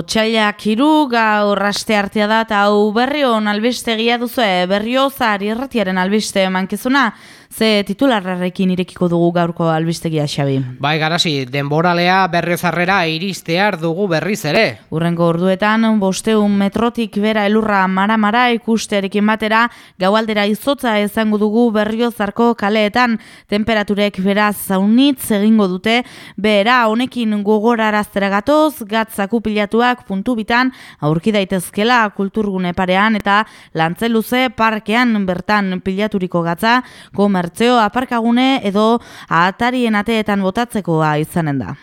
Otsailak hiru gaur aste artea da eta hau berrion albistegia duzu berriozar irratiaren albiste mankizuna ze titularrarekin irekiko dugu gaurko albistegia xabi. Bai garasi, denboralea berriozarrera iristear dugu berriz ere. Urrengo orduetan, bosteun metrotik bera elurra mara-mara ikustearekin batera, gaualdera izotza ezango dugu berriozarko kaleetan, temperaturek beraz zaunitz egingo dute, bera honekin gogoraraztera gatoz, gatzak upilatuak puntu bitan, aurki daitezkela kulturgune parean eta lantzeluze parkean bertan pilaturiko gatza, gomer komertzio aparkagune edo atarien ateetan botatzekoa izanen da.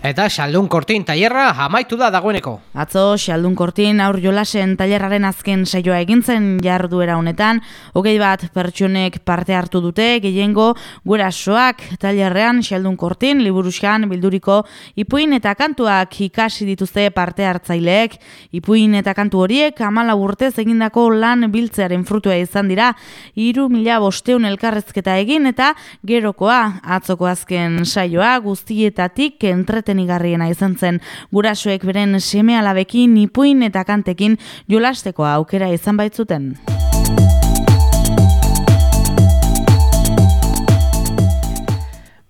Eta Xaldun Kortin tailerra amaitu da dagoeneko. Atzo Xaldun Kortin aur jolasen tailerraren azken saioa egintzen jarduera honetan, hogei bat pertsonek parte hartu dute, gehiengo gurasoak tailerrean Xaldun Kortin liburuskan bilduriko ipuin eta kantuak ikasi dituzte parte hartzaileek, ipuin eta kantu horiek amala urtez egindako lan biltzearen frutua izan dira, iru mila bosteun elkarrezketa egin eta gerokoa atzoko azken saioa guztietatik entreten entretenigarriena izan zen gurasoek beren seme alabekin ipuin eta kantekin jolasteko aukera izan baitzuten.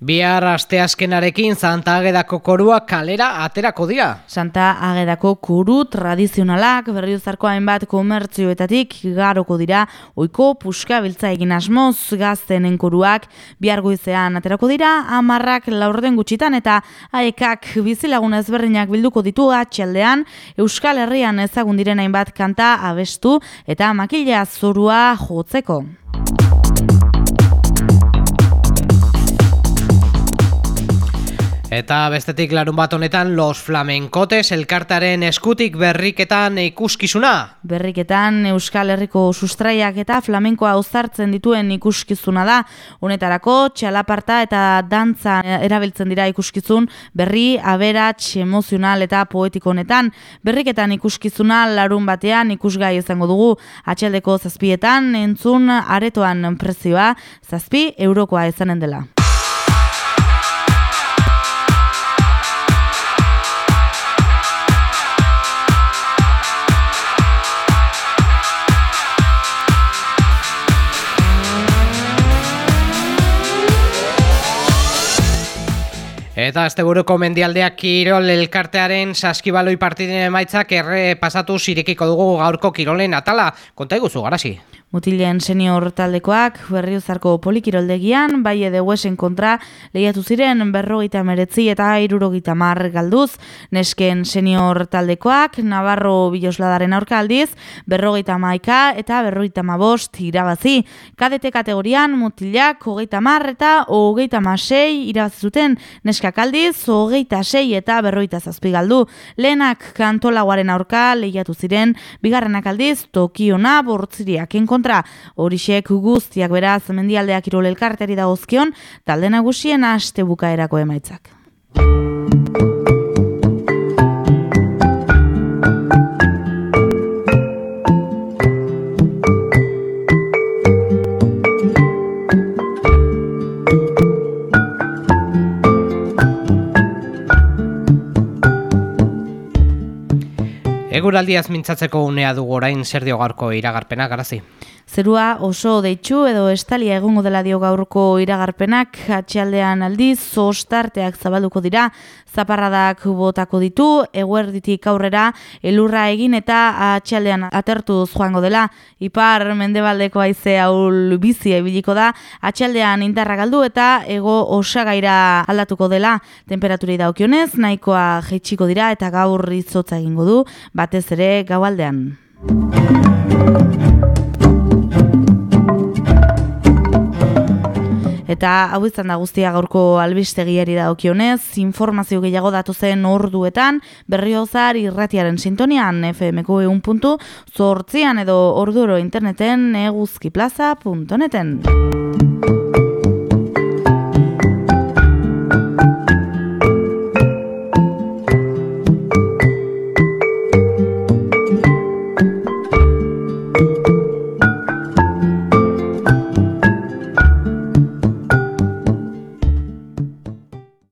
Bihar asteazkenarekin Santa Agedako korua kalera aterako dira. Santa Agedako koru tradizionalak berriozarko hainbat komertzioetatik garoko dira oiko puska biltza egin asmoz gaztenen koruak bihar goizean aterako dira amarrak laurden gutxitan eta aekak bizilagun ezberdinak bilduko ditu atxaldean Euskal Herrian ezagun diren hainbat kanta abestu eta makila zorua jotzeko. Eta bestetik larun bat honetan Los Flamencotes elkartaren eskutik berriketan ikuskizuna. Berriketan Euskal Herriko sustraiak eta flamenkoa uzartzen dituen ikuskizuna da. Honetarako txalaparta eta dantza erabiltzen dira ikuskizun berri, aberats, emozional eta poetiko honetan. Berriketan ikuskizuna larun batean ikusgai izango dugu. Atxaldeko zazpietan entzun aretoan prezioa zazpi eurokoa izanen dela. Eta azte buruko mendialdeak Kirol elkartearen saskibaloi partidine emaitzak erre pasatu zirekiko dugu gaurko Kirolen atala. Konta eguzu, garasi? Mutilen senior taldekoak berriozarko polikiroldegian, bai edo huesen kontra lehiatu ziren berrogeita meretzi eta irurogeita mar galduz. Nesken senior taldekoak, Navarro Bilosladaren aurka aldiz, berrogeita maika eta berrogeita mabost irabazi. Kadete kategorian mutilak hogeita mar eta hogeita masei irabazi zuten. Aldiz, hogeita sei eta berrogeita zazpi galdu. Lehenak kantolaguaren aurka lehiatu ziren, bigarrenak aldiz, Tokiona bortziriak enkon kontra. Horixek guztiak beraz mendialdeak irol elkarteri da gozkion, talde nagusien aste bukaerako emaitzak. Eguraldiaz mintzatzeko unea dugu orain zer diogarko iragarpena garazi. Zerua oso deitxu edo estalia egongo dela dio gaurko iragarpenak, atxaldean aldiz, zostarteak zabalduko dira, zaparradak botako ditu, eguerditik aurrera, elurra egin eta atxaldean atertu joango dela, ipar mendebaldeko aize haul bizi ebiliko da, atxaldean indarra galdu eta ego osagaira aldatuko dela, temperaturei daukionez, nahikoa jeitsiko dira eta gaur izotza egingo du, batez ere gaualdean. Eta hau izan da guztia gaurko albistegiari da okionez, informazio gehiago datu zen orduetan, berriozar irratiaren sintonian FMko egun puntu, zortzian edo orduro interneten eguzkiplaza.neten.